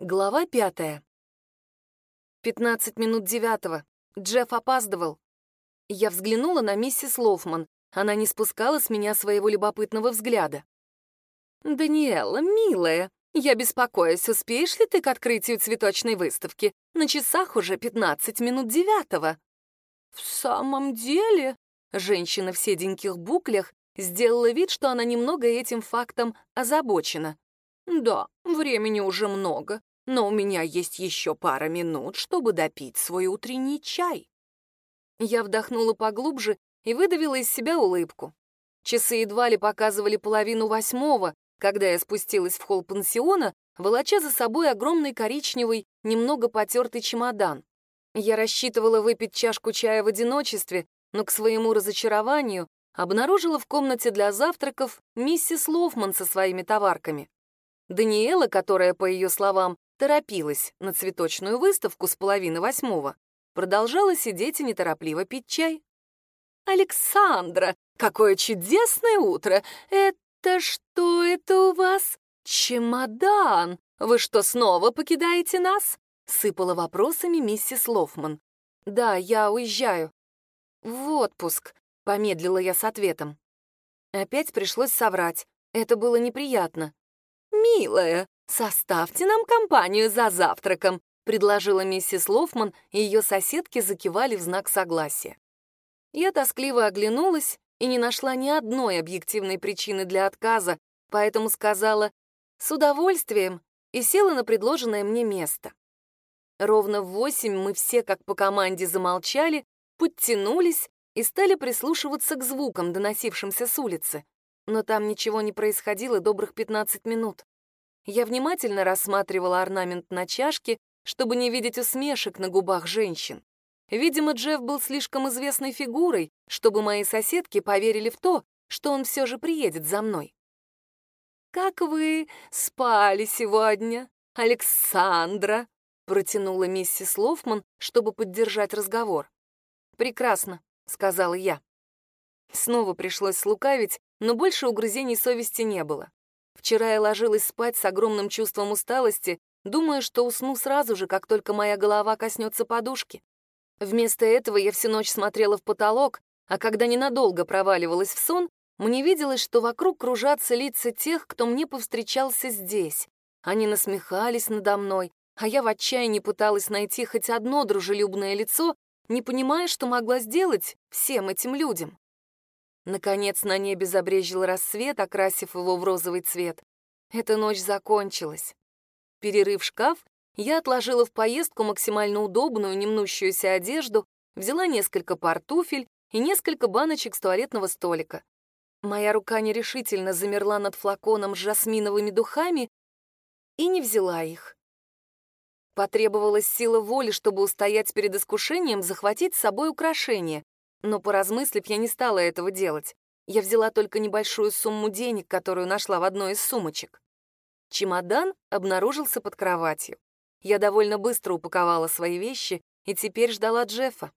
Глава пятая. Пятнадцать минут девятого. Джефф опаздывал. Я взглянула на миссис Лофман. Она не спускала с меня своего любопытного взгляда. «Даниэла, милая, я беспокоюсь, успеешь ли ты к открытию цветочной выставки? На часах уже пятнадцать минут девятого». «В самом деле?» Женщина в седеньких буклях сделала вид, что она немного этим фактом озабочена. «Да, времени уже много но у меня есть еще пара минут, чтобы допить свой утренний чай. Я вдохнула поглубже и выдавила из себя улыбку. Часы едва ли показывали половину восьмого, когда я спустилась в холл пансиона, волоча за собой огромный коричневый, немного потертый чемодан. Я рассчитывала выпить чашку чая в одиночестве, но к своему разочарованию обнаружила в комнате для завтраков миссис Лофман со своими товарками. Даниэла, которая, по ее словам, торопилась на цветочную выставку с половины восьмого, продолжала сидеть и неторопливо пить чай. «Александра, какое чудесное утро! Это что это у вас? Чемодан! Вы что, снова покидаете нас?» Сыпала вопросами миссис Лофман. «Да, я уезжаю». «В отпуск», — помедлила я с ответом. Опять пришлось соврать. Это было неприятно. «Милая, «Составьте нам компанию за завтраком», — предложила миссис Лофман, и ее соседки закивали в знак согласия. Я тоскливо оглянулась и не нашла ни одной объективной причины для отказа, поэтому сказала «с удовольствием» и села на предложенное мне место. Ровно в восемь мы все, как по команде, замолчали, подтянулись и стали прислушиваться к звукам, доносившимся с улицы. Но там ничего не происходило добрых 15 минут. Я внимательно рассматривала орнамент на чашке, чтобы не видеть усмешек на губах женщин. Видимо, Джефф был слишком известной фигурой, чтобы мои соседки поверили в то, что он все же приедет за мной. «Как вы спали сегодня, Александра?» — протянула миссис Лофман, чтобы поддержать разговор. «Прекрасно», — сказала я. Снова пришлось слукавить, но больше угрызений совести не было. Вчера я ложилась спать с огромным чувством усталости, думая, что усну сразу же, как только моя голова коснется подушки. Вместо этого я всю ночь смотрела в потолок, а когда ненадолго проваливалась в сон, мне виделось, что вокруг кружатся лица тех, кто мне повстречался здесь. Они насмехались надо мной, а я в отчаянии пыталась найти хоть одно дружелюбное лицо, не понимая, что могла сделать всем этим людям. Наконец на небе забрежил рассвет, окрасив его в розовый цвет. Эта ночь закончилась. Перерыв шкаф, я отложила в поездку максимально удобную, немнущуюся одежду, взяла несколько пар и несколько баночек с туалетного столика. Моя рука нерешительно замерла над флаконом с жасминовыми духами и не взяла их. Потребовалась сила воли, чтобы устоять перед искушением захватить с собой украшения, но, поразмыслив, я не стала этого делать. Я взяла только небольшую сумму денег, которую нашла в одной из сумочек. Чемодан обнаружился под кроватью. Я довольно быстро упаковала свои вещи и теперь ждала Джеффа.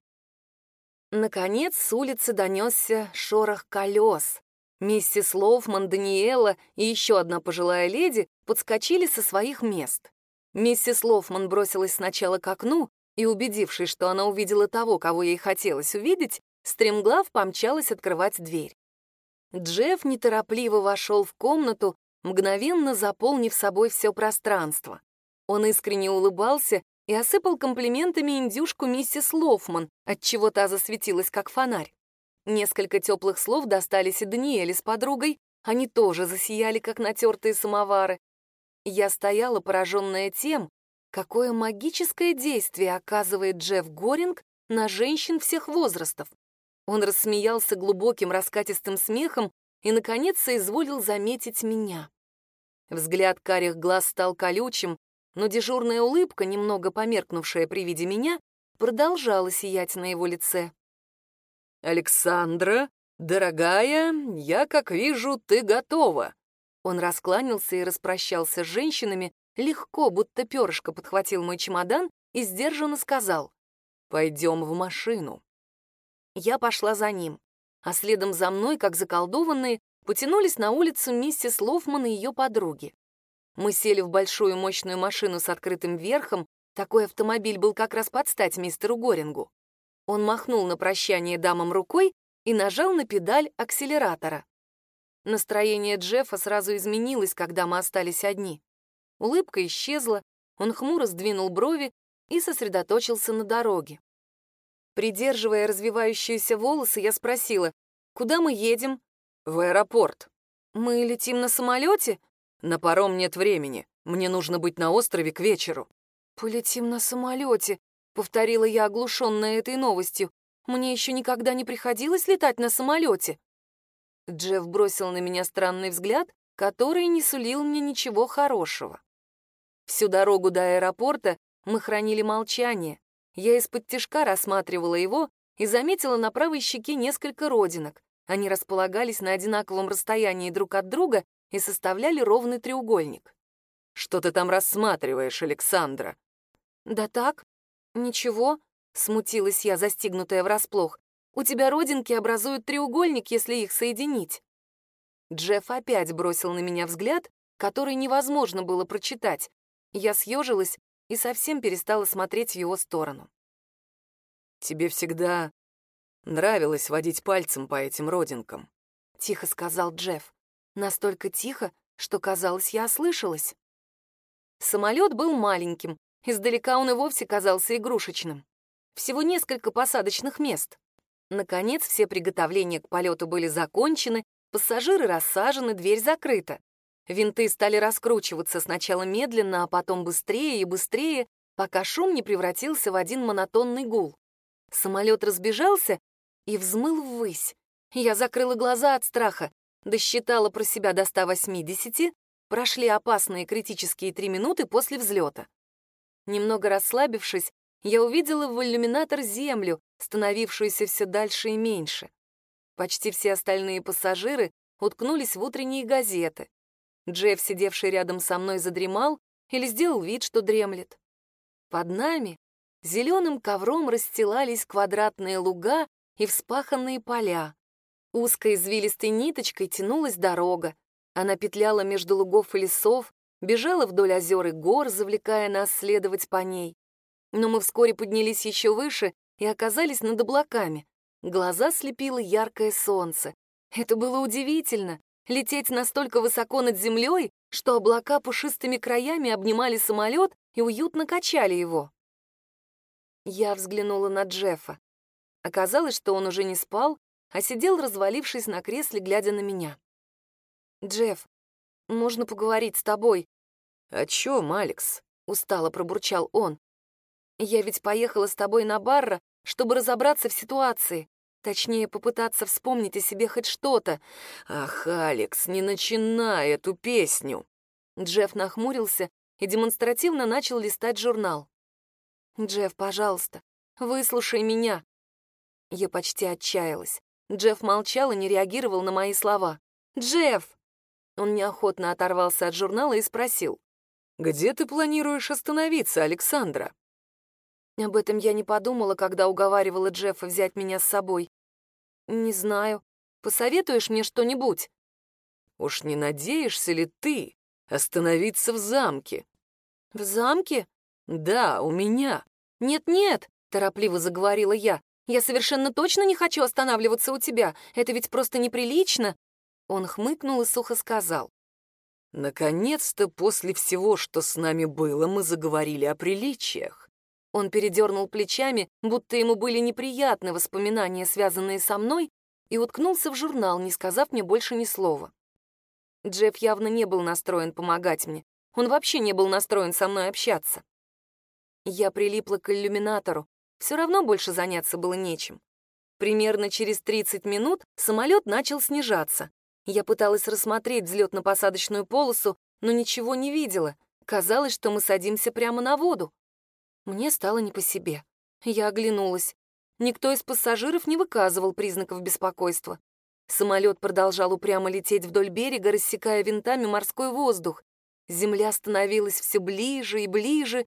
Наконец с улицы донесся шорох колес. Миссис Лоуфман, Даниэла и еще одна пожилая леди подскочили со своих мест. Миссис Лофман бросилась сначала к окну и, убедившись, что она увидела того, кого ей хотелось увидеть, Стремглав помчалась открывать дверь. Джефф неторопливо вошел в комнату, мгновенно заполнив собой все пространство. Он искренне улыбался и осыпал комплиментами индюшку миссис Лофман, отчего та засветилась как фонарь. Несколько теплых слов достались и Даниэле с подругой, они тоже засияли, как натертые самовары. Я стояла, пораженная тем, какое магическое действие оказывает Джефф Горинг на женщин всех возрастов. Он рассмеялся глубоким раскатистым смехом и, наконец, соизволил заметить меня. Взгляд карих глаз стал колючим, но дежурная улыбка, немного померкнувшая при виде меня, продолжала сиять на его лице. «Александра, дорогая, я, как вижу, ты готова». Он раскланялся и распрощался с женщинами, легко, будто перышко подхватил мой чемодан и сдержанно сказал «Пойдем в машину». Я пошла за ним, а следом за мной, как заколдованные, потянулись на улицу миссис Лофман и ее подруги. Мы сели в большую мощную машину с открытым верхом, такой автомобиль был как раз под стать мистеру Горингу. Он махнул на прощание дамам рукой и нажал на педаль акселератора. Настроение Джеффа сразу изменилось, когда мы остались одни. Улыбка исчезла, он хмуро сдвинул брови и сосредоточился на дороге. Придерживая развивающиеся волосы, я спросила, «Куда мы едем?» «В аэропорт». «Мы летим на самолете?» «На паром нет времени. Мне нужно быть на острове к вечеру». «Полетим на самолете», — повторила я, оглушенная этой новостью. «Мне еще никогда не приходилось летать на самолете». Джефф бросил на меня странный взгляд, который не сулил мне ничего хорошего. Всю дорогу до аэропорта мы хранили молчание. Я из-под тишка рассматривала его и заметила на правой щеке несколько родинок. Они располагались на одинаковом расстоянии друг от друга и составляли ровный треугольник. «Что ты там рассматриваешь, Александра?» «Да так, ничего», — смутилась я, застигнутая врасплох. «У тебя родинки образуют треугольник, если их соединить». Джефф опять бросил на меня взгляд, который невозможно было прочитать. Я съежилась и совсем перестала смотреть в его сторону. «Тебе всегда нравилось водить пальцем по этим родинкам», — тихо сказал Джефф. Настолько тихо, что, казалось, я ослышалась. Самолет был маленьким, издалека он и вовсе казался игрушечным. Всего несколько посадочных мест. Наконец, все приготовления к полету были закончены, пассажиры рассажены, дверь закрыта. Винты стали раскручиваться сначала медленно, а потом быстрее и быстрее, пока шум не превратился в один монотонный гул. Самолет разбежался и взмыл ввысь. Я закрыла глаза от страха, досчитала про себя до 180, прошли опасные критические три минуты после взлета. Немного расслабившись, я увидела в иллюминатор Землю, становившуюся все дальше и меньше. Почти все остальные пассажиры уткнулись в утренние газеты. Джефф, сидевший рядом со мной, задремал или сделал вид, что дремлет. Под нами зеленым ковром расстилались квадратные луга и вспаханные поля. Узкой извилистой ниточкой тянулась дорога. Она петляла между лугов и лесов, бежала вдоль озер и гор, завлекая нас следовать по ней. Но мы вскоре поднялись еще выше и оказались над облаками. Глаза слепило яркое солнце. Это было удивительно — лететь настолько высоко над землей, что облака пушистыми краями обнимали самолет и уютно качали его. Я взглянула на Джеффа. Оказалось, что он уже не спал, а сидел, развалившись на кресле, глядя на меня. «Джефф, можно поговорить с тобой?» «О чем, Алекс?» — устало пробурчал он. «Я ведь поехала с тобой на Барра, чтобы разобраться в ситуации. Точнее, попытаться вспомнить о себе хоть что-то. Ах, Алекс, не начинай эту песню!» Джефф нахмурился и демонстративно начал листать журнал. «Джефф, пожалуйста, выслушай меня». Я почти отчаялась. Джефф молчал и не реагировал на мои слова. «Джефф!» Он неохотно оторвался от журнала и спросил. «Где ты планируешь остановиться, Александра?» Об этом я не подумала, когда уговаривала Джеффа взять меня с собой. «Не знаю. Посоветуешь мне что-нибудь?» «Уж не надеешься ли ты остановиться в замке?» «В замке?» «Да, у меня». «Нет-нет», — торопливо заговорила я. «Я совершенно точно не хочу останавливаться у тебя. Это ведь просто неприлично». Он хмыкнул и сухо сказал. «Наконец-то после всего, что с нами было, мы заговорили о приличиях». Он передернул плечами, будто ему были неприятны воспоминания, связанные со мной, и уткнулся в журнал, не сказав мне больше ни слова. Джефф явно не был настроен помогать мне. Он вообще не был настроен со мной общаться. Я прилипла к иллюминатору. Все равно больше заняться было нечем. Примерно через 30 минут самолет начал снижаться. Я пыталась рассмотреть взлетно-посадочную полосу, но ничего не видела. Казалось, что мы садимся прямо на воду. Мне стало не по себе. Я оглянулась. Никто из пассажиров не выказывал признаков беспокойства. Самолет продолжал упрямо лететь вдоль берега, рассекая винтами морской воздух. Земля становилась все ближе и ближе,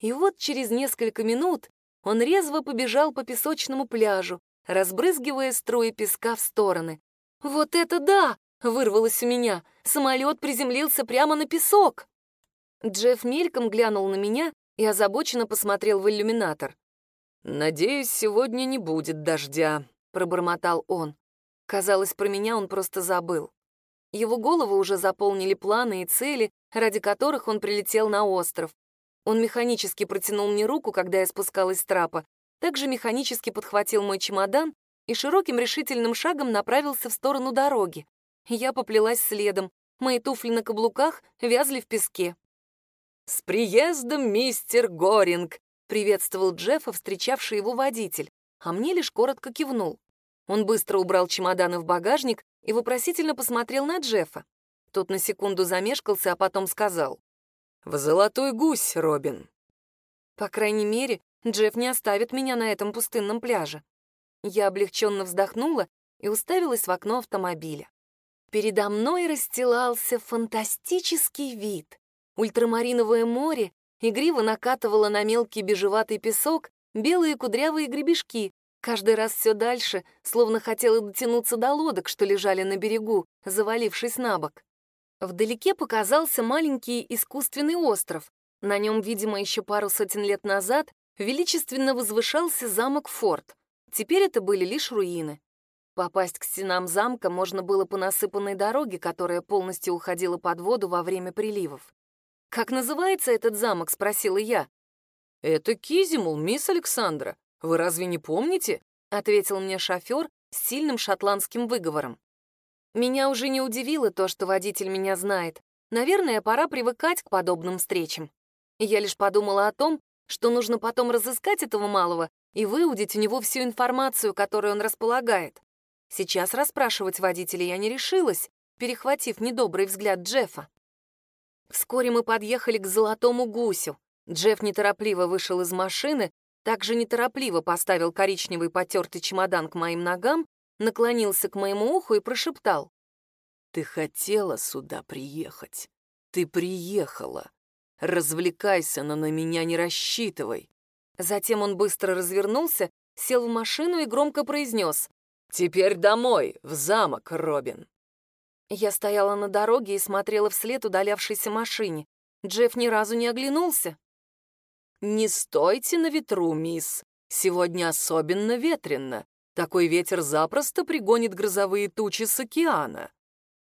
и вот через несколько минут он резво побежал по песочному пляжу, разбрызгивая струи песка в стороны. «Вот это да!» Вырвалось у меня. Самолет приземлился прямо на песок. Джефф мельком глянул на меня и озабоченно посмотрел в иллюминатор. «Надеюсь, сегодня не будет дождя», — пробормотал он. Казалось, про меня он просто забыл. Его голову уже заполнили планы и цели, ради которых он прилетел на остров. Он механически протянул мне руку, когда я спускалась с трапа, также механически подхватил мой чемодан и широким решительным шагом направился в сторону дороги. Я поплелась следом. Мои туфли на каблуках вязли в песке. «С приездом, мистер Горинг!» — приветствовал Джеффа, встречавший его водитель, а мне лишь коротко кивнул. Он быстро убрал чемоданы в багажник и вопросительно посмотрел на Джеффа. Тот на секунду замешкался, а потом сказал. «В золотой гусь, Робин». По крайней мере, Джефф не оставит меня на этом пустынном пляже. Я облегченно вздохнула и уставилась в окно автомобиля. Передо мной расстилался фантастический вид. Ультрамариновое море игриво накатывало на мелкий бежеватый песок белые кудрявые гребешки, каждый раз все дальше, словно хотела дотянуться до лодок, что лежали на берегу, завалившись на бок. Вдалеке показался маленький искусственный остров. На нем, видимо, еще пару сотен лет назад величественно возвышался замок-форт. Теперь это были лишь руины. Попасть к стенам замка можно было по насыпанной дороге, которая полностью уходила под воду во время приливов. «Как называется этот замок?» — спросила я. «Это Кизимул, мисс Александра. Вы разве не помните?» — ответил мне шофер с сильным шотландским выговором. Меня уже не удивило то, что водитель меня знает. Наверное, пора привыкать к подобным встречам. Я лишь подумала о том, что нужно потом разыскать этого малого и выудить у него всю информацию, которой он располагает. Сейчас расспрашивать водителя я не решилась, перехватив недобрый взгляд Джеффа. Вскоре мы подъехали к Золотому Гусю. Джефф неторопливо вышел из машины, также неторопливо поставил коричневый потертый чемодан к моим ногам, наклонился к моему уху и прошептал. «Ты хотела сюда приехать. Ты приехала. Развлекайся, но на меня не рассчитывай». Затем он быстро развернулся, сел в машину и громко произнес. «Теперь домой, в замок, Робин». Я стояла на дороге и смотрела вслед удалявшейся машине. Джефф ни разу не оглянулся. «Не стойте на ветру, мисс. Сегодня особенно ветрено. Такой ветер запросто пригонит грозовые тучи с океана».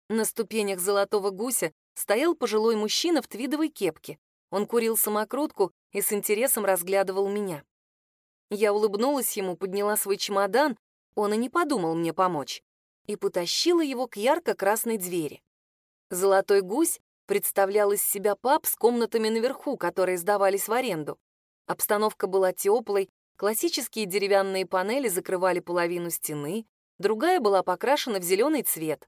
На ступенях золотого гуся стоял пожилой мужчина в твидовой кепке. Он курил самокрутку и с интересом разглядывал меня. Я улыбнулась ему, подняла свой чемодан, он и не подумал мне помочь и потащила его к ярко-красной двери. Золотой гусь представлял из себя паб с комнатами наверху, которые сдавались в аренду. Обстановка была теплой, классические деревянные панели закрывали половину стены, другая была покрашена в зеленый цвет.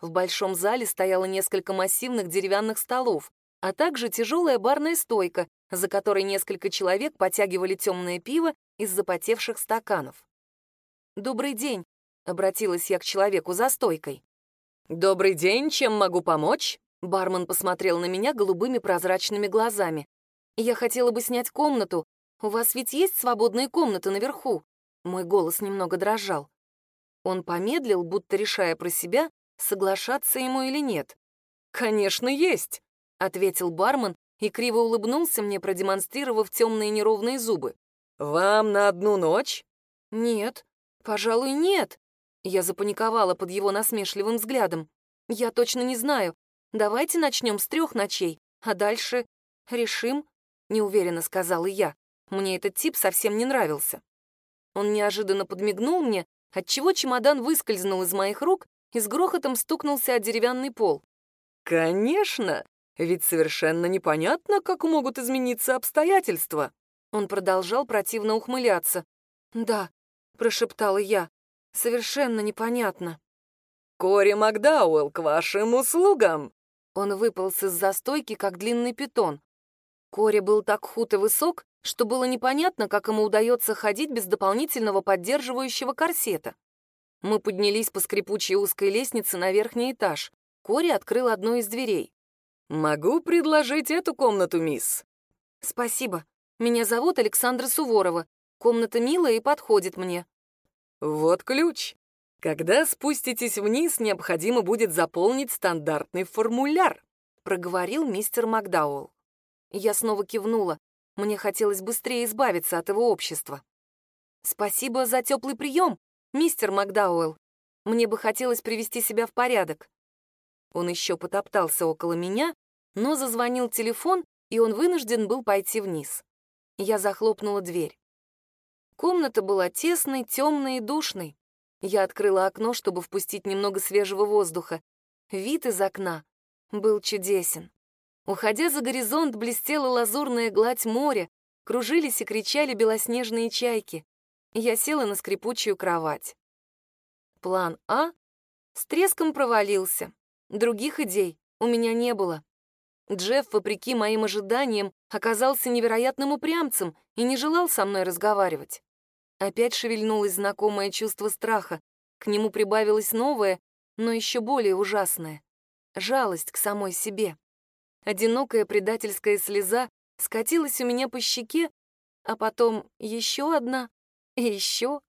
В большом зале стояло несколько массивных деревянных столов, а также тяжелая барная стойка, за которой несколько человек потягивали темное пиво из запотевших стаканов. «Добрый день», — обратилась я к человеку за стойкой. «Добрый день, чем могу помочь?» Бармен посмотрел на меня голубыми прозрачными глазами. «Я хотела бы снять комнату. У вас ведь есть свободные комнаты наверху?» Мой голос немного дрожал. Он помедлил, будто решая про себя, соглашаться ему или нет. «Конечно, есть», — ответил бармен и криво улыбнулся мне, продемонстрировав темные неровные зубы. «Вам на одну ночь?» «Нет, пожалуй, нет», я запаниковала под его насмешливым взглядом. «Я точно не знаю. Давайте начнем с трех ночей, а дальше решим», — неуверенно сказала я. Мне этот тип совсем не нравился. Он неожиданно подмигнул мне, отчего чемодан выскользнул из моих рук и с грохотом стукнулся о деревянный пол. «Конечно! Ведь совершенно непонятно, как могут измениться обстоятельства!» Он продолжал противно ухмыляться. «Да», — прошептала я, Совершенно непонятно. «Кори Макдауэлл, к вашим услугам!» Он выполз из застойки, как длинный питон. Кори был так худ и высок, что было непонятно, как ему удается ходить без дополнительного поддерживающего корсета. Мы поднялись по скрипучей узкой лестнице на верхний этаж. Кори открыл одну из дверей. «Могу предложить эту комнату, мисс?» «Спасибо. Меня зовут Александра Суворова. Комната милая и подходит мне». «Вот ключ. Когда спуститесь вниз, необходимо будет заполнить стандартный формуляр, проговорил мистер Макдауэлл. Я снова кивнула. Мне хотелось быстрее избавиться от его общества. «Спасибо за теплый прием, мистер Макдауэлл. Мне бы хотелось привести себя в порядок». Он еще потоптался около меня, но зазвонил телефон, и он вынужден был пойти вниз. Я захлопнула дверь. Комната была тесной, темной и душной. Я открыла окно, чтобы впустить немного свежего воздуха. Вид из окна был чудесен. Уходя за горизонт, блестела лазурная гладь моря, кружились и кричали белоснежные чайки. Я села на скрипучую кровать. План А с треском провалился. Других идей у меня не было. Джефф, вопреки моим ожиданиям, оказался невероятным упрямцем и не желал со мной разговаривать. Опять шевельнулось знакомое чувство страха. К нему прибавилось новое, но еще более ужасное — жалость к самой себе. Одинокая предательская слеза скатилась у меня по щеке, а потом еще одна и еще.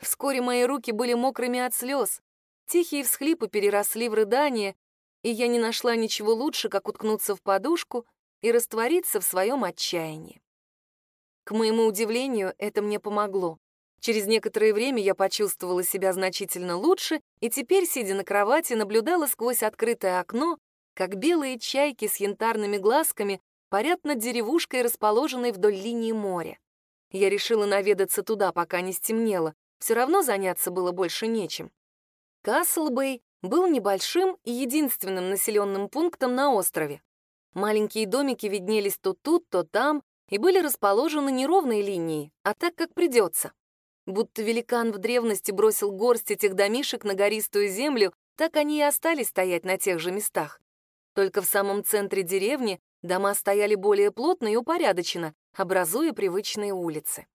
Вскоре мои руки были мокрыми от слез. Тихие всхлипы переросли в рыдание, и я не нашла ничего лучше, как уткнуться в подушку и раствориться в своем отчаянии. К моему удивлению, это мне помогло. Через некоторое время я почувствовала себя значительно лучше и теперь, сидя на кровати, наблюдала сквозь открытое окно, как белые чайки с янтарными глазками парят над деревушкой, расположенной вдоль линии моря. Я решила наведаться туда, пока не стемнело. Все равно заняться было больше нечем. Каслбей был небольшим и единственным населенным пунктом на острове. Маленькие домики виднелись то тут, то там, и были расположены не ровной линией, а так, как придется. Будто великан в древности бросил горсть этих домишек на гористую землю, так они и остались стоять на тех же местах. Только в самом центре деревни дома стояли более плотно и упорядоченно, образуя привычные улицы.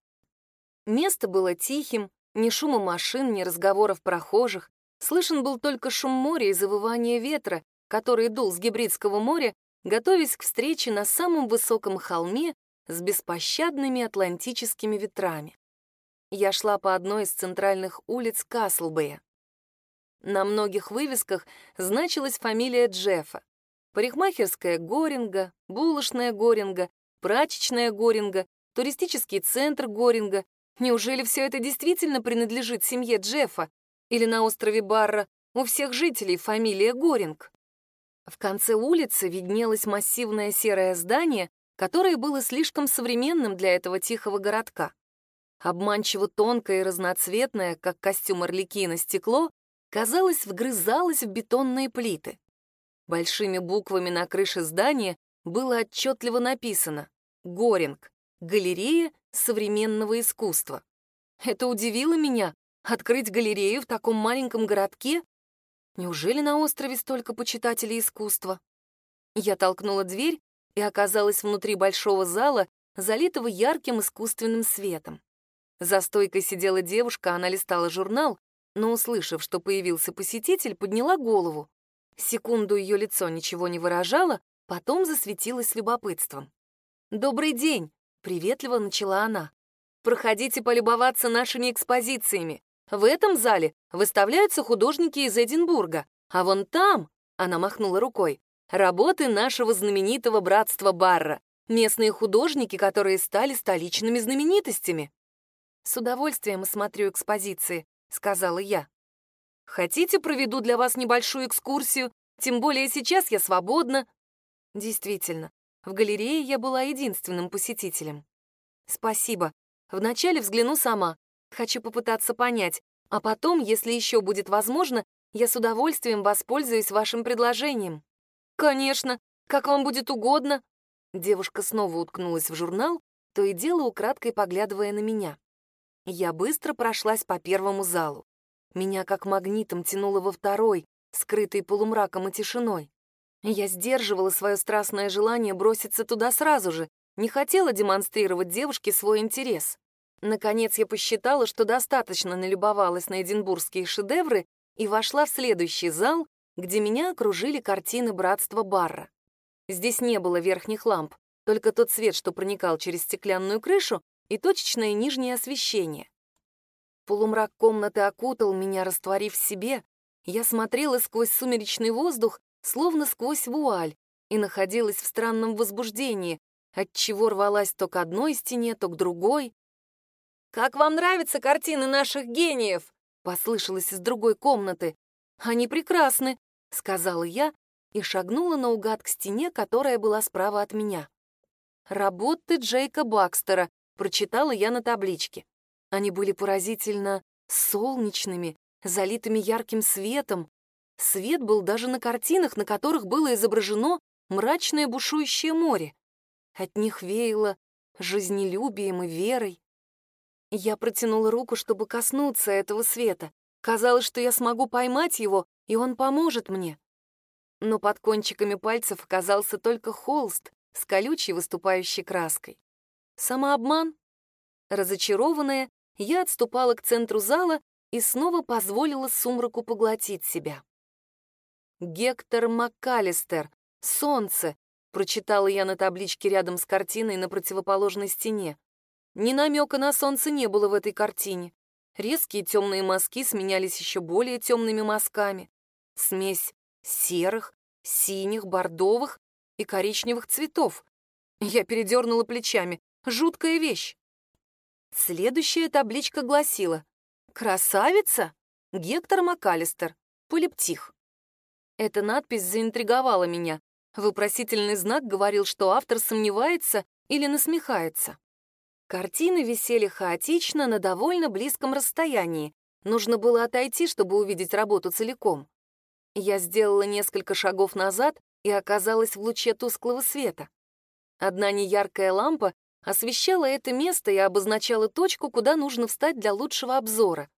Место было тихим, ни шума машин, ни разговоров прохожих. Слышен был только шум моря и завывание ветра, который дул с Гибридского моря, готовясь к встрече на самом высоком холме с беспощадными атлантическими ветрами. Я шла по одной из центральных улиц Каслбэя. На многих вывесках значилась фамилия Джеффа. Парикмахерская Горинга, булочная Горинга, прачечная Горинга, туристический центр Горинга. Неужели все это действительно принадлежит семье Джеффа? Или на острове Барра у всех жителей фамилия Горинг? В конце улицы виднелось массивное серое здание, которое было слишком современным для этого тихого городка. Обманчиво тонкое и разноцветное, как костюм Орликина, стекло, казалось, вгрызалось в бетонные плиты. Большими буквами на крыше здания было отчетливо написано «Горинг. Галерея современного искусства». Это удивило меня, открыть галерею в таком маленьком городке. Неужели на острове столько почитателей искусства? Я толкнула дверь и оказалась внутри большого зала, залитого ярким искусственным светом. За стойкой сидела девушка, она листала журнал, но, услышав, что появился посетитель, подняла голову. Секунду ее лицо ничего не выражало, потом засветилось любопытством. «Добрый день!» — приветливо начала она. «Проходите полюбоваться нашими экспозициями. В этом зале выставляются художники из Эдинбурга, а вон там, — она махнула рукой, — работы нашего знаменитого братства Барра, местные художники, которые стали столичными знаменитостями. «С удовольствием осмотрю экспозиции», — сказала я. «Хотите, проведу для вас небольшую экскурсию? Тем более сейчас я свободна». Действительно, в галерее я была единственным посетителем. «Спасибо. Вначале взгляну сама. Хочу попытаться понять. А потом, если еще будет возможно, я с удовольствием воспользуюсь вашим предложением». «Конечно. Как вам будет угодно». Девушка снова уткнулась в журнал, то и дело украдкой поглядывая на меня. Я быстро прошлась по первому залу. Меня как магнитом тянуло во второй, скрытый полумраком и тишиной. Я сдерживала свое страстное желание броситься туда сразу же, не хотела демонстрировать девушке свой интерес. Наконец я посчитала, что достаточно налюбовалась на эдинбургские шедевры и вошла в следующий зал, где меня окружили картины братства Барра. Здесь не было верхних ламп, только тот свет, что проникал через стеклянную крышу, и точечное нижнее освещение. Полумрак комнаты окутал меня, растворив в себе. Я смотрела сквозь сумеречный воздух, словно сквозь вуаль, и находилась в странном возбуждении, отчего рвалась то к одной стене, то к другой. «Как вам нравятся картины наших гениев?» — послышалось из другой комнаты. «Они прекрасны», — сказала я и шагнула наугад к стене, которая была справа от меня. «Работы Джейка Бакстера», — прочитала я на табличке. Они были поразительно солнечными, залитыми ярким светом. Свет был даже на картинах, на которых было изображено мрачное бушующее море. От них веяло жизнелюбием и верой. Я протянула руку, чтобы коснуться этого света. Казалось, что я смогу поймать его, и он поможет мне. Но под кончиками пальцев оказался только холст с колючей выступающей краской. Самообман? Разочарованная, я отступала к центру зала и снова позволила сумраку поглотить себя. «Гектор МакКаллистер. Солнце», — прочитала я на табличке рядом с картиной на противоположной стене. Ни намека на солнце не было в этой картине. Резкие темные мазки сменялись еще более темными мазками. Смесь серых, синих, бордовых и коричневых цветов. Я передернула плечами. Жуткая вещь. Следующая табличка гласила «Красавица? Гектор МакАлистер, полиптих». Эта надпись заинтриговала меня. Вопросительный знак говорил, что автор сомневается или насмехается. Картины висели хаотично на довольно близком расстоянии. Нужно было отойти, чтобы увидеть работу целиком. Я сделала несколько шагов назад и оказалась в луче тусклого света. Одна неяркая лампа освещала это место и обозначала точку, куда нужно встать для лучшего обзора.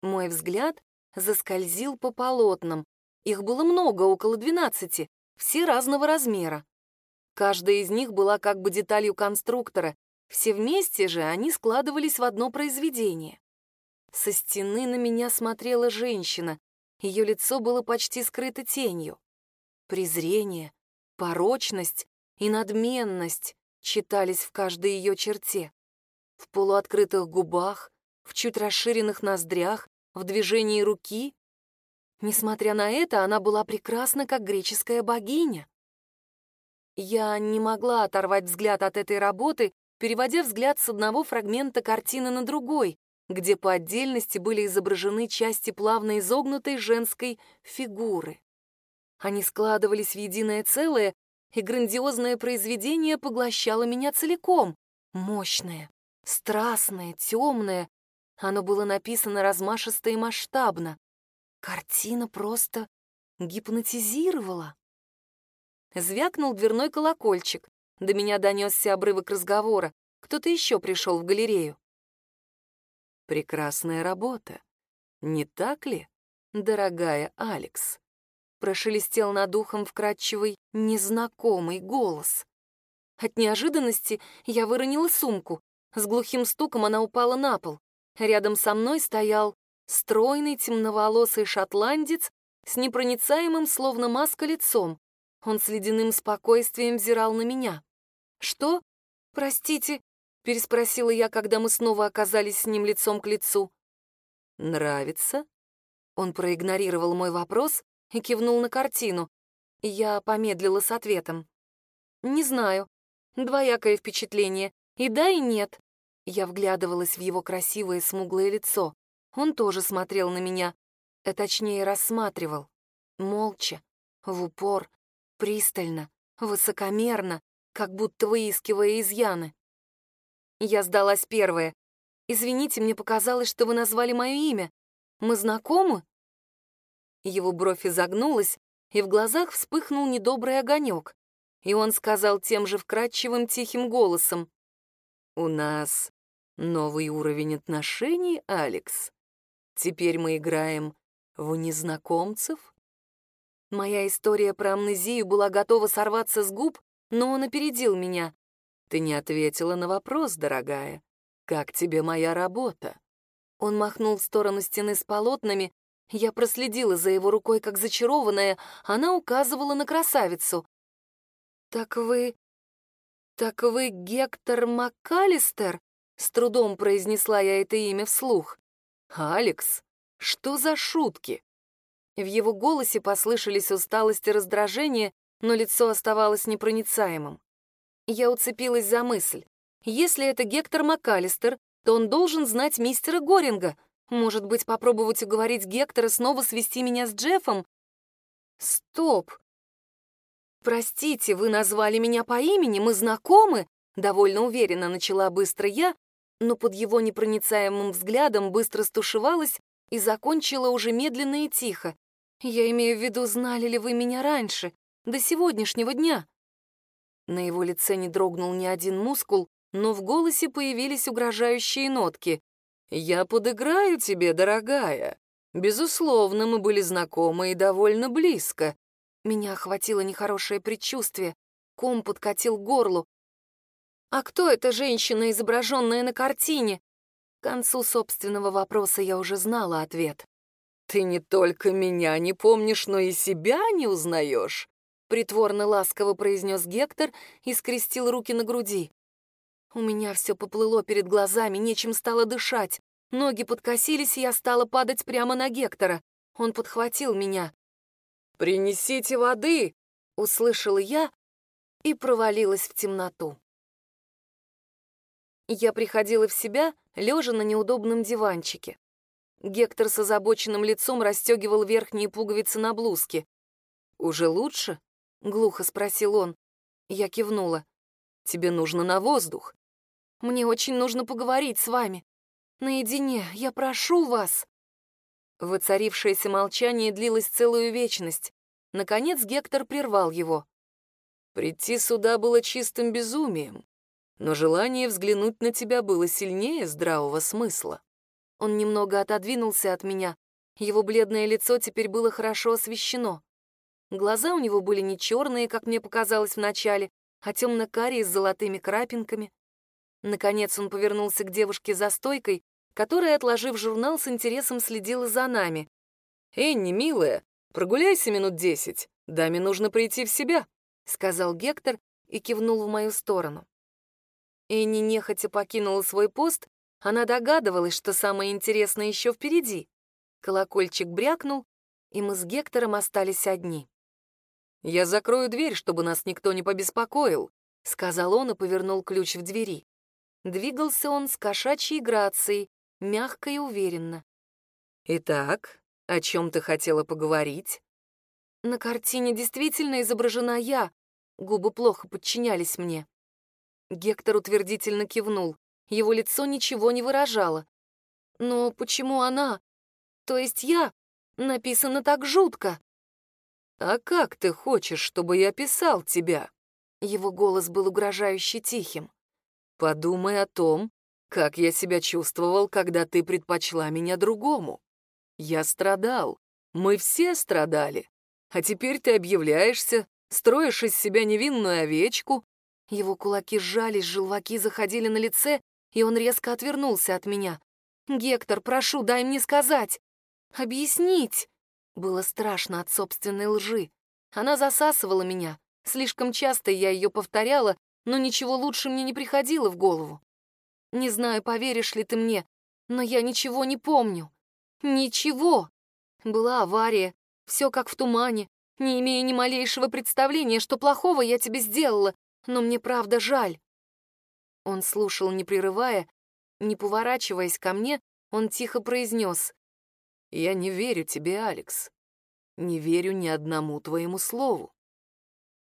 Мой взгляд заскользил по полотнам. Их было много, около двенадцати, все разного размера. Каждая из них была как бы деталью конструктора, все вместе же они складывались в одно произведение. Со стены на меня смотрела женщина, ее лицо было почти скрыто тенью. Презрение, порочность и надменность читались в каждой ее черте. В полуоткрытых губах, в чуть расширенных ноздрях, в движении руки. Несмотря на это, она была прекрасна, как греческая богиня. Я не могла оторвать взгляд от этой работы, переводя взгляд с одного фрагмента картины на другой, где по отдельности были изображены части плавно изогнутой женской фигуры. Они складывались в единое целое, и грандиозное произведение поглощало меня целиком. Мощное, страстное, темное. Оно было написано размашисто и масштабно. Картина просто гипнотизировала. Звякнул дверной колокольчик. До меня донесся обрывок разговора. Кто-то еще пришел в галерею. Прекрасная работа, не так ли, дорогая Алекс? Прошелестел над ухом вкрадчивый, незнакомый голос. От неожиданности я выронила сумку. С глухим стуком она упала на пол. Рядом со мной стоял стройный темноволосый шотландец с непроницаемым, словно маска, лицом. Он с ледяным спокойствием взирал на меня. «Что? Простите?» — переспросила я, когда мы снова оказались с ним лицом к лицу. «Нравится?» Он проигнорировал мой вопрос и кивнул на картину. Я помедлила с ответом. «Не знаю. Двоякое впечатление. И да, и нет». Я вглядывалась в его красивое смуглое лицо. Он тоже смотрел на меня, а точнее рассматривал. Молча, в упор, пристально, высокомерно, как будто выискивая изъяны. Я сдалась первая. «Извините, мне показалось, что вы назвали мое имя. Мы знакомы?» Его бровь изогнулась, и в глазах вспыхнул недобрый огонек. И он сказал тем же вкрадчивым тихим голосом. «У нас новый уровень отношений, Алекс. Теперь мы играем в незнакомцев?» Моя история про амнезию была готова сорваться с губ, но он опередил меня. «Ты не ответила на вопрос, дорогая. Как тебе моя работа?» Он махнул в сторону стены с полотнами, я проследила за его рукой, как зачарованная, она указывала на красавицу. «Так вы... так вы Гектор МакКаллистер?» С трудом произнесла я это имя вслух. «Алекс, что за шутки?» В его голосе послышались усталость и раздражение, но лицо оставалось непроницаемым. Я уцепилась за мысль. Если это Гектор МакАлистер, то он должен знать мистера Горинга. Может быть, попробовать уговорить Гектора снова свести меня с Джеффом? Стоп! «Простите, вы назвали меня по имени, мы знакомы?» Довольно уверенно начала быстро я, но под его непроницаемым взглядом быстро стушевалась и закончила уже медленно и тихо. «Я имею в виду, знали ли вы меня раньше, до сегодняшнего дня?» На его лице не дрогнул ни один мускул, но в голосе появились угрожающие нотки. «Я подыграю тебе, дорогая. Безусловно, мы были знакомы и довольно близко». Меня охватило нехорошее предчувствие. Ком подкатил к горлу. «А кто эта женщина, изображенная на картине?» К концу собственного вопроса я уже знала ответ. «Ты не только меня не помнишь, но и себя не узнаешь», притворно ласково произнес Гектор и скрестил руки на груди. У меня все поплыло перед глазами, нечем стало дышать. Ноги подкосились, и я стала падать прямо на Гектора. Он подхватил меня. «Принесите воды!» — услышала я и провалилась в темноту. Я приходила в себя, лежа на неудобном диванчике. Гектор с озабоченным лицом расстегивал верхние пуговицы на блузке. «Уже лучше?» — глухо спросил он. Я кивнула. «Тебе нужно на воздух». «Мне очень нужно поговорить с вами. Наедине, я прошу вас». Воцарившееся молчание длилось целую вечность. Наконец Гектор прервал его. «Прийти сюда было чистым безумием но желание взглянуть на тебя было сильнее здравого смысла. Он немного отодвинулся от меня. Его бледное лицо теперь было хорошо освещено. Глаза у него были не черные, как мне показалось вначале, а темно-карие с золотыми крапинками. Наконец он повернулся к девушке за стойкой, которая, отложив журнал, с интересом следила за нами. «Энни, милая, прогуляйся минут десять. Даме нужно прийти в себя», — сказал Гектор и кивнул в мою сторону. Энни нехотя покинула свой пост, она догадывалась, что самое интересное еще впереди. Колокольчик брякнул, и мы с Гектором остались одни. «Я закрою дверь, чтобы нас никто не побеспокоил», — сказал он и повернул ключ в двери. Двигался он с кошачьей грацией, мягко и уверенно. «Итак, о чем ты хотела поговорить?» На картине действительно изображена я. Губы плохо подчинялись мне. Гектор утвердительно кивнул. Его лицо ничего не выражало. «Но почему она, то есть я, написана так жутко?» «А как ты хочешь, чтобы я писал тебя?» Его голос был угрожающе тихим. «Подумай о том, как я себя чувствовал, когда ты предпочла меня другому. Я страдал, мы все страдали. А теперь ты объявляешься, строишь из себя невинную овечку, его кулаки сжались, желваки заходили на лице, и он резко отвернулся от меня. «Гектор, прошу, дай мне сказать! Объяснить!» Было страшно от собственной лжи. Она засасывала меня. Слишком часто я ее повторяла, но ничего лучше мне не приходило в голову. Не знаю, поверишь ли ты мне, но я ничего не помню. Ничего. Была авария, все как в тумане, не имея ни малейшего представления, что плохого я тебе сделала, но мне правда жаль». Он слушал, не прерывая, не поворачиваясь ко мне, он тихо произнес. «Я не верю тебе, Алекс. Не верю ни одному твоему слову».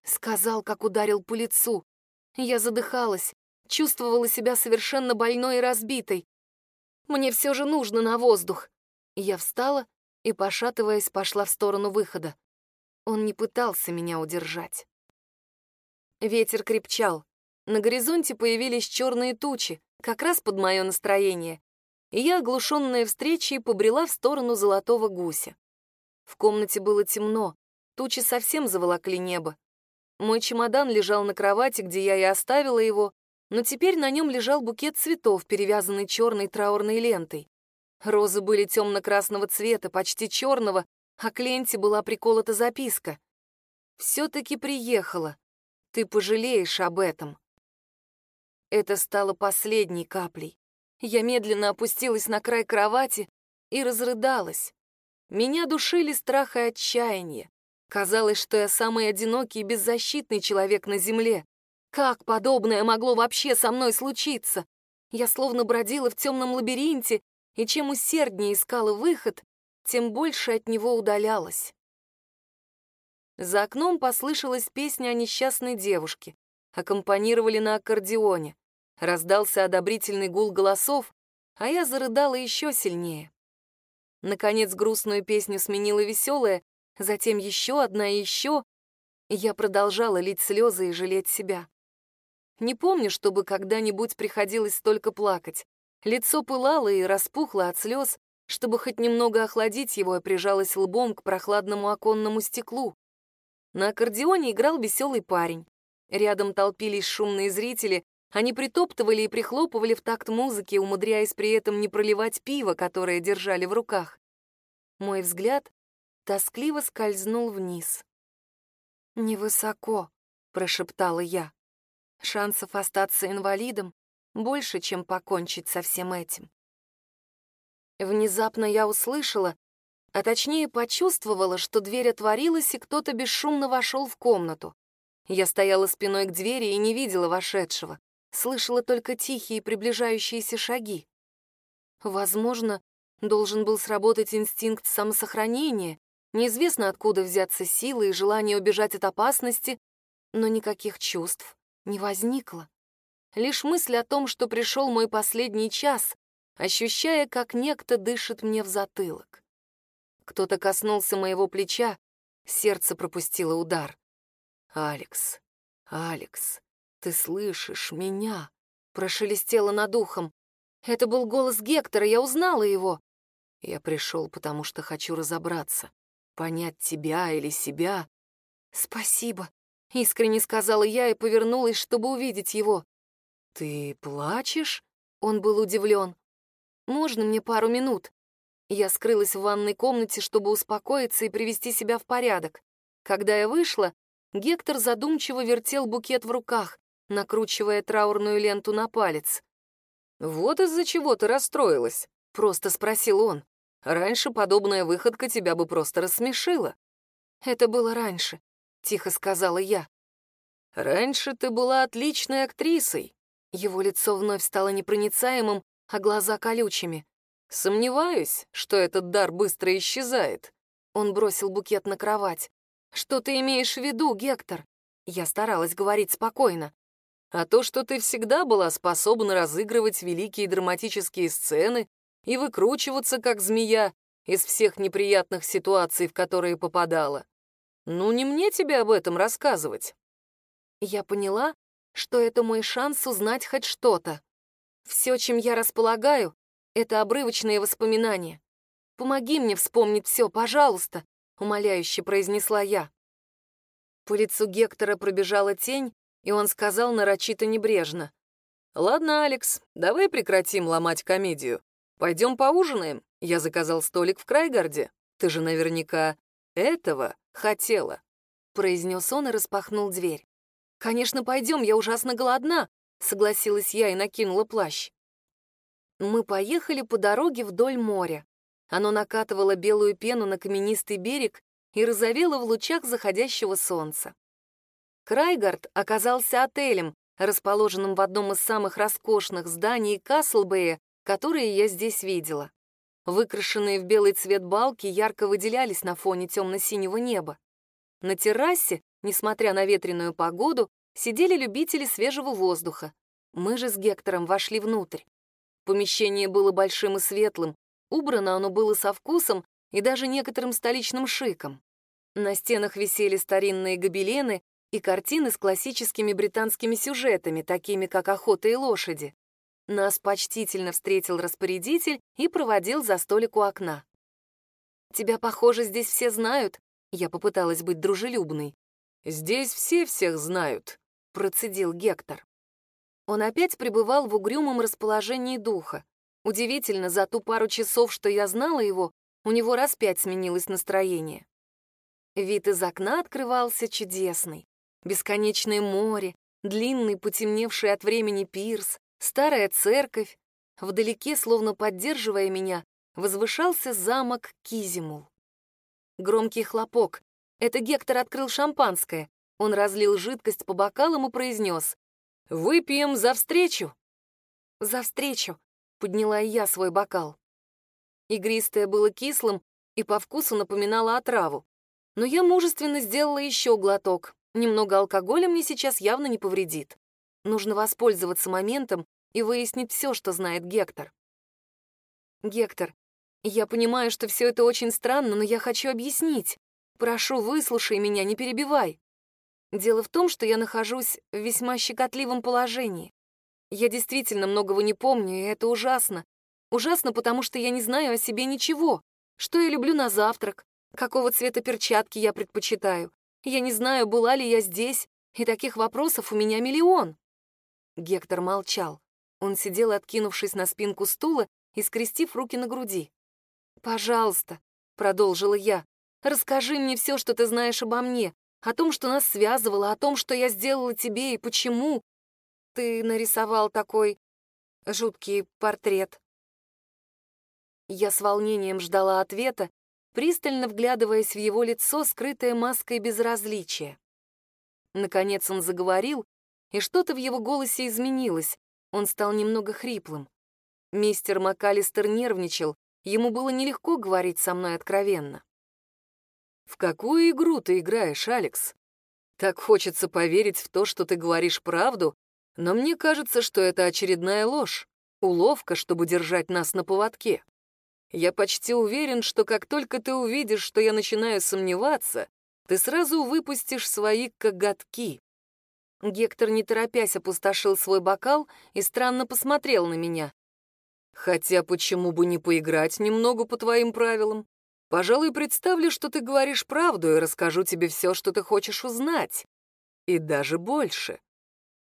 Сказал, как ударил по лицу. Я задыхалась, чувствовала себя совершенно больной и разбитой. Мне все же нужно на воздух. Я встала и, пошатываясь, пошла в сторону выхода. Он не пытался меня удержать. Ветер крепчал. На горизонте появились черные тучи, как раз под мое настроение. И я, оглушенная встречей, побрела в сторону золотого гуся. В комнате было темно, тучи совсем заволокли небо. Мой чемодан лежал на кровати, где я и оставила его, но теперь на нем лежал букет цветов, перевязанный черной траурной лентой. Розы были темно-красного цвета, почти черного, а к ленте была приколота записка. «Все-таки приехала. Ты пожалеешь об этом. Это стало последней каплей. Я медленно опустилась на край кровати, и разрыдалась. Меня душили страх и отчаяние. Казалось, что я самый одинокий и беззащитный человек на земле. Как подобное могло вообще со мной случиться? Я словно бродила в темном лабиринте, и чем усерднее искала выход, тем больше от него удалялась. За окном послышалась песня о несчастной девушке. Аккомпанировали на аккордеоне. Раздался одобрительный гул голосов, а я зарыдала еще сильнее. Наконец грустную песню сменила веселая, затем еще одна и еще. я продолжала лить слезы и жалеть себя. Не помню, чтобы когда-нибудь приходилось столько плакать. Лицо пылало и распухло от слез. Чтобы хоть немного охладить его, я прижалась лбом к прохладному оконному стеклу. На аккордеоне играл веселый парень. Рядом толпились шумные зрители, они притоптывали и прихлопывали в такт музыки, умудряясь при этом не проливать пиво, которое держали в руках. Мой взгляд тоскливо скользнул вниз. «Невысоко», — прошептала я. «Шансов остаться инвалидом больше, чем покончить со всем этим». Внезапно я услышала, а точнее почувствовала, что дверь отворилась, и кто-то бесшумно вошел в комнату. Я стояла спиной к двери и не видела вошедшего, слышала только тихие приближающиеся шаги. Возможно, должен был сработать инстинкт самосохранения, неизвестно откуда взяться силы и желание убежать от опасности, но никаких чувств не возникло. Лишь мысль о том, что пришел мой последний час, ощущая, как некто дышит мне в затылок. Кто-то коснулся моего плеча, сердце пропустило удар. «Алекс, Алекс, ты слышишь меня?» Прошелестело над ухом. Это был голос Гектора, я узнала его. Я пришел, потому что хочу разобраться, понять тебя или себя. «Спасибо», — искренне сказала я и повернулась, чтобы увидеть его. «Ты плачешь?» — он был удивлен. «Можно мне пару минут?» Я скрылась в ванной комнате, чтобы успокоиться и привести себя в порядок. Когда я вышла, Гектор задумчиво вертел букет в руках, накручивая траурную ленту на палец. «Вот из-за чего ты расстроилась?» — просто спросил он. «Раньше подобная выходка тебя бы просто рассмешила». «Это было раньше», — тихо сказала я. «Раньше ты была отличной актрисой». Его лицо вновь стало непроницаемым, а глаза колючими. Сомневаюсь, что этот дар быстро исчезает. Он бросил букет на кровать. Что ты имеешь в виду, Гектор? Я старалась говорить спокойно. А то, что ты всегда была способна разыгрывать великие драматические сцены и выкручиваться, как змея, из всех неприятных ситуаций, в которые попадала. Ну, не мне тебе об этом рассказывать. Я поняла, что это мой шанс узнать хоть что-то. Все, чем я располагаю, это обрывочные воспоминания. Помоги мне вспомнить все, пожалуйста, умоляюще произнесла я. По лицу Гектора пробежала тень, и он сказал нарочито небрежно. «Ладно, Алекс, давай прекратим ломать комедию. Пойдем поужинаем. Я заказал столик в Крайгарде. Ты же наверняка этого хотела», — произнес он и распахнул дверь. «Конечно, пойдем, я ужасно голодна», — согласилась я и накинула плащ. Мы поехали по дороге вдоль моря. Оно накатывало белую пену на каменистый берег и розовело в лучах заходящего солнца. Крайгард оказался отелем, расположенным в одном из самых роскошных зданий Каслбэя, которые я здесь видела. Выкрашенные в белый цвет балки ярко выделялись на фоне темно-синего неба. На террасе, несмотря на ветреную погоду, сидели любители свежего воздуха. Мы же с Гектором вошли внутрь. Помещение было большим и светлым, убрано оно было со вкусом и даже некоторым столичным шиком. На стенах висели старинные гобелены и картины с классическими британскими сюжетами, такими как «Охота и лошади». Нас почтительно встретил распорядитель и проводил за столик у окна. «Тебя, похоже, здесь все знают», — я попыталась быть дружелюбной. «Здесь все всех знают», — процедил Гектор. Он опять пребывал в угрюмом расположении духа. Удивительно, за ту пару часов, что я знала его, у него раз пять сменилось настроение. Вид из окна открывался чудесный. Бесконечное море, длинный, потемневший от времени пирс, старая церковь. Вдалеке, словно поддерживая меня, возвышался замок Кизимул. Громкий хлопок. Это Гектор открыл шампанское. Он разлил жидкость по бокалам и произнес. «Выпьем за встречу!» «За встречу!» — подняла я свой бокал. Игристое было кислым и по вкусу напоминало отраву. Но я мужественно сделала еще глоток. Немного алкоголя мне сейчас явно не повредит. Нужно воспользоваться моментом и выяснить все, что знает Гектор. Гектор, я понимаю, что все это очень странно, но я хочу объяснить. Прошу, выслушай меня, не перебивай. Дело в том, что я нахожусь в весьма щекотливом положении. Я действительно многого не помню, и это ужасно. Ужасно, потому что я не знаю о себе ничего. Что я люблю на завтрак, какого цвета перчатки я предпочитаю. Я не знаю, была ли я здесь, и таких вопросов у меня миллион. Гектор молчал. Он сидел, откинувшись на спинку стула и скрестив руки на груди. «Пожалуйста», — продолжила я, — «расскажи мне все, что ты знаешь обо мне, о том, что нас связывало, о том, что я сделала тебе и почему. Ты нарисовал такой жуткий портрет». Я с волнением ждала ответа, пристально вглядываясь в его лицо, скрытое маской безразличия. Наконец он заговорил, и что-то в его голосе изменилось, он стал немного хриплым. Мистер МакАлистер нервничал, ему было нелегко говорить со мной откровенно. «В какую игру ты играешь, Алекс? Так хочется поверить в то, что ты говоришь правду, но мне кажется, что это очередная ложь, уловка, чтобы держать нас на поводке. Я почти уверен, что как только ты увидишь, что я начинаю сомневаться, ты сразу выпустишь свои коготки. Гектор, не торопясь, опустошил свой бокал и странно посмотрел на меня. «Хотя почему бы не поиграть немного по твоим правилам? Пожалуй, представлю, что ты говоришь правду и расскажу тебе все, что ты хочешь узнать. И даже больше».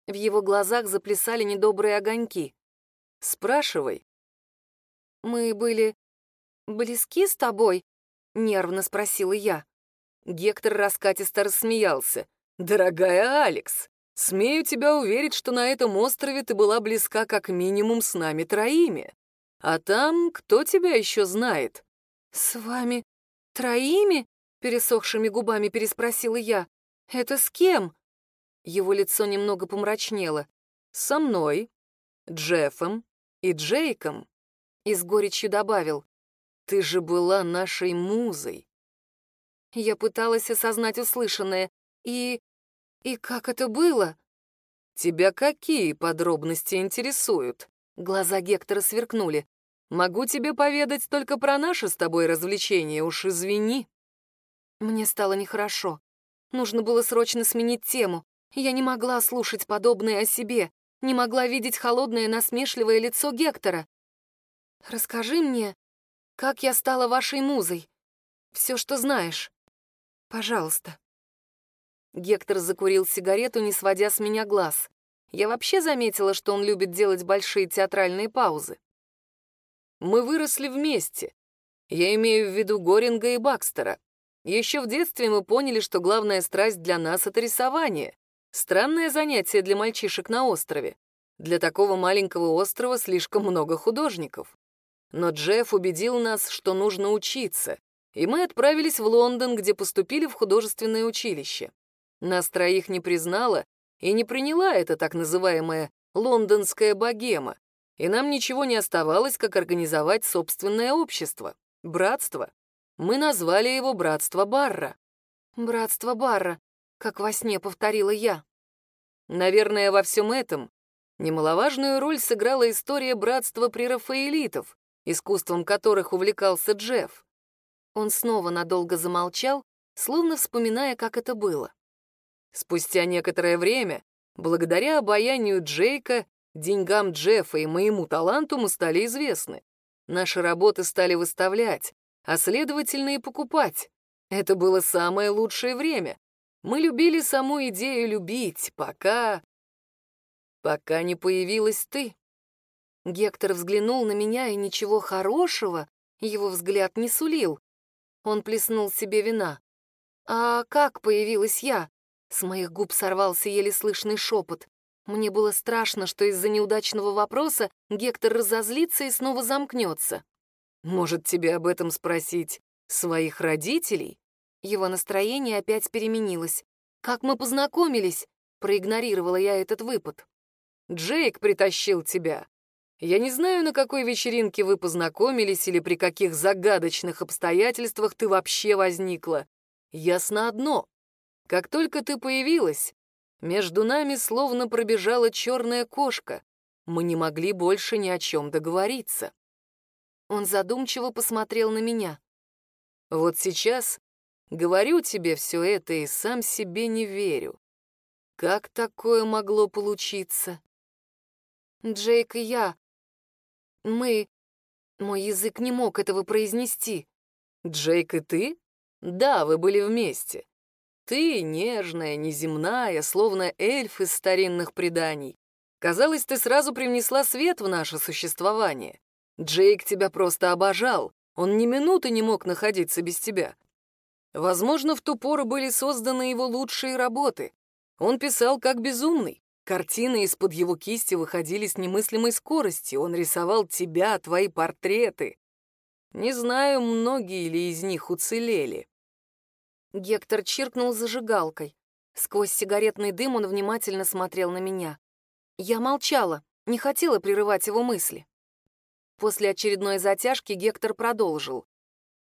В его глазах заплясали недобрые огоньки. «Спрашивай». «Мы были близки с тобой?» — нервно спросила я. Гектор раскатисто рассмеялся. «Дорогая Алекс, Смею тебя уверить, что на этом острове ты была близка как минимум с нами троими. А там кто тебя еще знает?» «С вами троими?» — пересохшими губами переспросила я. «Это с кем?» Его лицо немного помрачнело. «Со мной, Джеффом и Джейком». И с горечью добавил. «Ты же была нашей музой». Я пыталась осознать услышанное. И «И как это было?» «Тебя какие подробности интересуют?» Глаза Гектора сверкнули. «Могу тебе поведать только про наше с тобой развлечение, уж извини». Мне стало нехорошо. Нужно было срочно сменить тему. Я не могла слушать подобное о себе, не могла видеть холодное насмешливое лицо Гектора. «Расскажи мне, как я стала вашей музой. Все, что знаешь. Пожалуйста». Гектор закурил сигарету, не сводя с меня глаз. Я вообще заметила, что он любит делать большие театральные паузы. «Мы выросли вместе. Я имею в виду Горинга и Бакстера. Еще в детстве мы поняли, что главная страсть для нас — это рисование. Странное занятие для мальчишек на острове. Для такого маленького острова слишком много художников. Но Джефф убедил нас, что нужно учиться, и мы отправились в Лондон, где поступили в художественное училище. Нас троих не признала и не приняла эта так называемая лондонская богема, и нам ничего не оставалось, как организовать собственное общество, братство. Мы назвали его «Братство Барра». «Братство Барра», как во сне повторила я. Наверное, во всем этом немаловажную роль сыграла история братства прерафаэлитов, искусством которых увлекался Джефф. Он снова надолго замолчал, словно вспоминая, как это было. Спустя некоторое время, благодаря обаянию Джейка, деньгам Джеффа и моему таланту мы стали известны. Наши работы стали выставлять, а следовательно и покупать. Это было самое лучшее время. Мы любили саму идею любить, пока... пока не появилась ты. Гектор взглянул на меня, и ничего хорошего его взгляд не сулил. Он плеснул себе вина. «А как появилась я? С моих губ сорвался еле слышный шепот. Мне было страшно, что из-за неудачного вопроса Гектор разозлится и снова замкнется. Может, тебе об этом спросить своих родителей?» Его настроение опять переменилось. «Как мы познакомились?» — проигнорировала я этот выпад. «Джейк притащил тебя. Я не знаю, на какой вечеринке вы познакомились или при каких загадочных обстоятельствах ты вообще возникла. Ясно одно. Как только ты появилась, между нами словно пробежала черная кошка. Мы не могли больше ни о чем договориться. Он задумчиво посмотрел на меня. Вот сейчас говорю тебе все это и сам себе не верю. Как такое могло получиться? Джейк и я. Мы... Мой язык не мог этого произнести. Джейк и ты? Да, вы были вместе. Ты нежная, неземная, словно эльф из старинных преданий. Казалось, ты сразу привнесла свет в наше существование. Джейк тебя просто обожал. Он ни минуты не мог находиться без тебя. Возможно, в ту пору были созданы его лучшие работы. Он писал как безумный. Картины из-под его кисти выходили с немыслимой скоростью. Он рисовал тебя, твои портреты. Не знаю, многие ли из них уцелели. Гектор чиркнул зажигалкой. Сквозь сигаретный дым он внимательно смотрел на меня. Я молчала, не хотела прерывать его мысли. После очередной затяжки Гектор продолжил.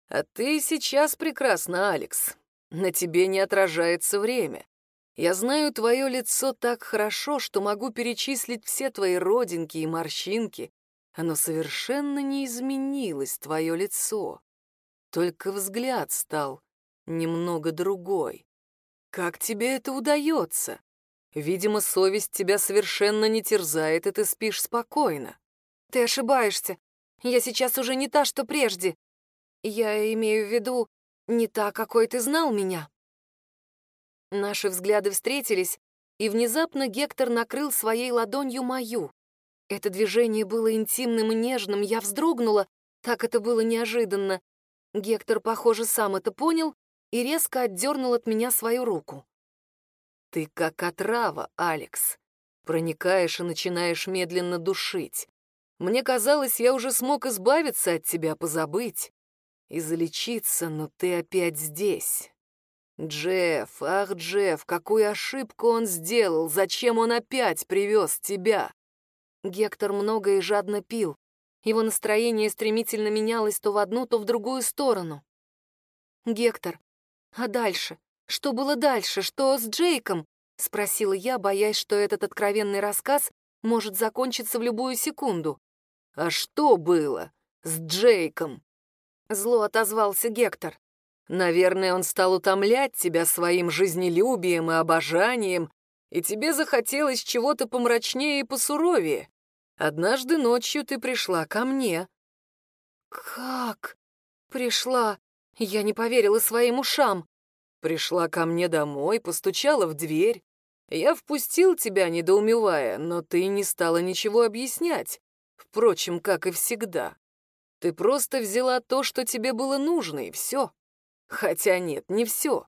«А ты сейчас прекрасна, Алекс. На тебе не отражается время. Я знаю твое лицо так хорошо, что могу перечислить все твои родинки и морщинки. Оно совершенно не изменилось, твое лицо. Только взгляд стал немного другой. Как тебе это удается? Видимо, совесть тебя совершенно не терзает, и ты спишь спокойно. Ты ошибаешься. Я сейчас уже не та, что прежде. Я имею в виду, не та, какой ты знал меня. Наши взгляды встретились, и внезапно Гектор накрыл своей ладонью мою. Это движение было интимным и нежным, я вздрогнула, так это было неожиданно. Гектор, похоже, сам это понял и резко отдернул от меня свою руку. «Ты как отрава, Алекс. Проникаешь и начинаешь медленно душить. Мне казалось, я уже смог избавиться от тебя, позабыть и залечиться, но ты опять здесь. Джефф, ах, Джефф, какую ошибку он сделал, зачем он опять привез тебя?» Гектор много и жадно пил. Его настроение стремительно менялось то в одну, то в другую сторону. «Гектор, а дальше? Что было дальше? Что с Джейком?» — спросила я, боясь, что этот откровенный рассказ может закончиться в любую секунду. «А что было с Джейком?» Зло отозвался Гектор. «Наверное, он стал утомлять тебя своим жизнелюбием и обожанием, и тебе захотелось чего-то помрачнее и посуровее. Однажды ночью ты пришла ко мне». «Как? Пришла?» Я не поверила своим ушам. Пришла ко мне домой, постучала в дверь. Я впустил тебя, недоумевая, но ты не стала ничего объяснять. Впрочем, как и всегда. Ты просто взяла то, что тебе было нужно, и все. Хотя нет, не все.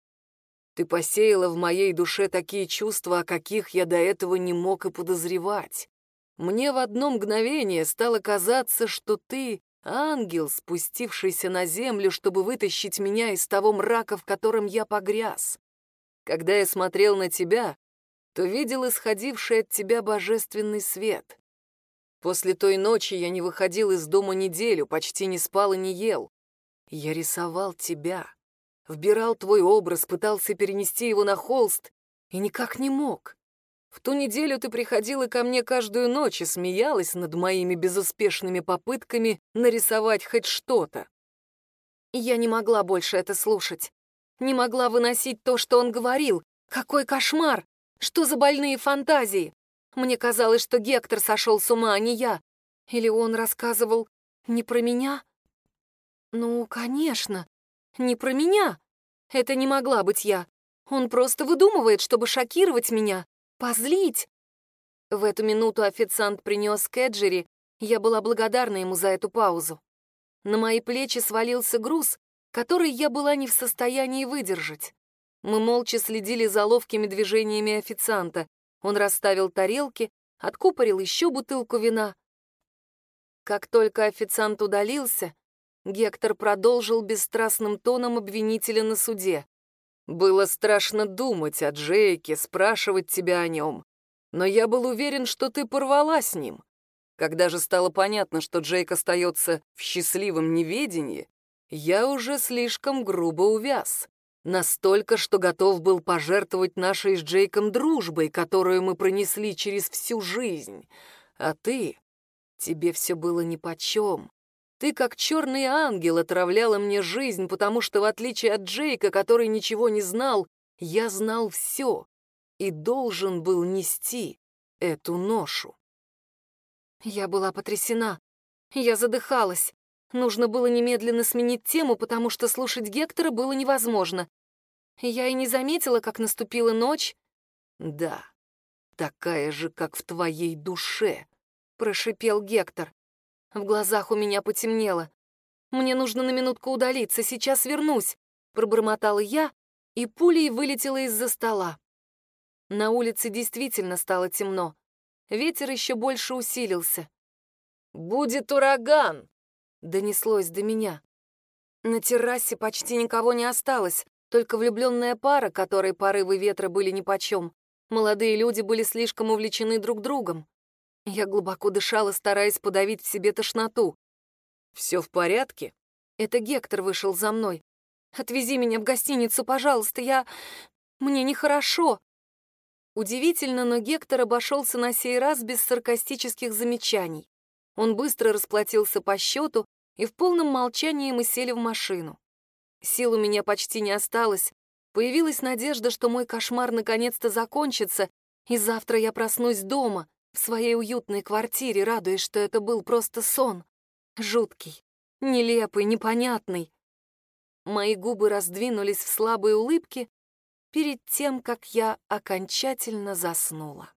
Ты посеяла в моей душе такие чувства, о каких я до этого не мог и подозревать. Мне в одно мгновение стало казаться, что ты Ангел, спустившийся на землю, чтобы вытащить меня из того мрака, в котором я погряз. Когда я смотрел на тебя, то видел исходивший от тебя божественный свет. После той ночи я не выходил из дома неделю, почти не спал и не ел. Я рисовал тебя, вбирал твой образ, пытался перенести его на холст и никак не мог. В ту неделю ты приходила ко мне каждую ночь и смеялась над моими безуспешными попытками нарисовать хоть что-то. Я не могла больше это слушать. Не могла выносить то, что он говорил. Какой кошмар! Что за больные фантазии? Мне казалось, что Гектор сошел с ума, а не я. Или он рассказывал не про меня? Ну, конечно, не про меня. Это не могла быть я. Он просто выдумывает, чтобы шокировать меня. Позлить!» В эту минуту официант принес Кэджери, я была благодарна ему за эту паузу. На мои плечи свалился груз, который я была не в состоянии выдержать. Мы молча следили за ловкими движениями официанта. Он расставил тарелки, откупорил еще бутылку вина. Как только официант удалился, Гектор продолжил бесстрастным тоном обвинителя на суде. «Было страшно думать о Джейке, спрашивать тебя о нем. Но я был уверен, что ты порвала с ним. Когда же стало понятно, что Джейк остается в счастливом неведении, я уже слишком грубо увяз. Настолько, что готов был пожертвовать нашей с Джейком дружбой, которую мы пронесли через всю жизнь. А ты... Тебе все было нипочем. Ты, как черный ангел, отравляла мне жизнь, потому что, в отличие от Джейка, который ничего не знал, я знал все и должен был нести эту ношу. Я была потрясена. Я задыхалась. Нужно было немедленно сменить тему, потому что слушать Гектора было невозможно. Я и не заметила, как наступила ночь. «Да, такая же, как в твоей душе», — прошипел Гектор. В глазах у меня потемнело. «Мне нужно на минутку удалиться, сейчас вернусь», — пробормотала я, и пулей вылетела из-за стола. На улице действительно стало темно. Ветер еще больше усилился. «Будет ураган!» донеслось до меня. На террасе почти никого не осталось, только влюбленная пара, которой порывы ветра были нипочем. Молодые люди были слишком увлечены друг другом. Я глубоко дышала, стараясь подавить в себе тошноту. «Все в порядке?» Это Гектор вышел за мной. «Отвези меня в гостиницу, пожалуйста, я... Мне нехорошо». Удивительно, но Гектор обошелся на сей раз без саркастических замечаний. Он быстро расплатился по счету, и в полном молчании мы сели в машину. Сил у меня почти не осталось. Появилась надежда, что мой кошмар наконец-то закончится, и завтра я проснусь дома, в своей уютной квартире, радуясь, что это был просто сон. Жуткий, нелепый, непонятный. Мои губы раздвинулись в слабые улыбки перед тем, как я окончательно заснула.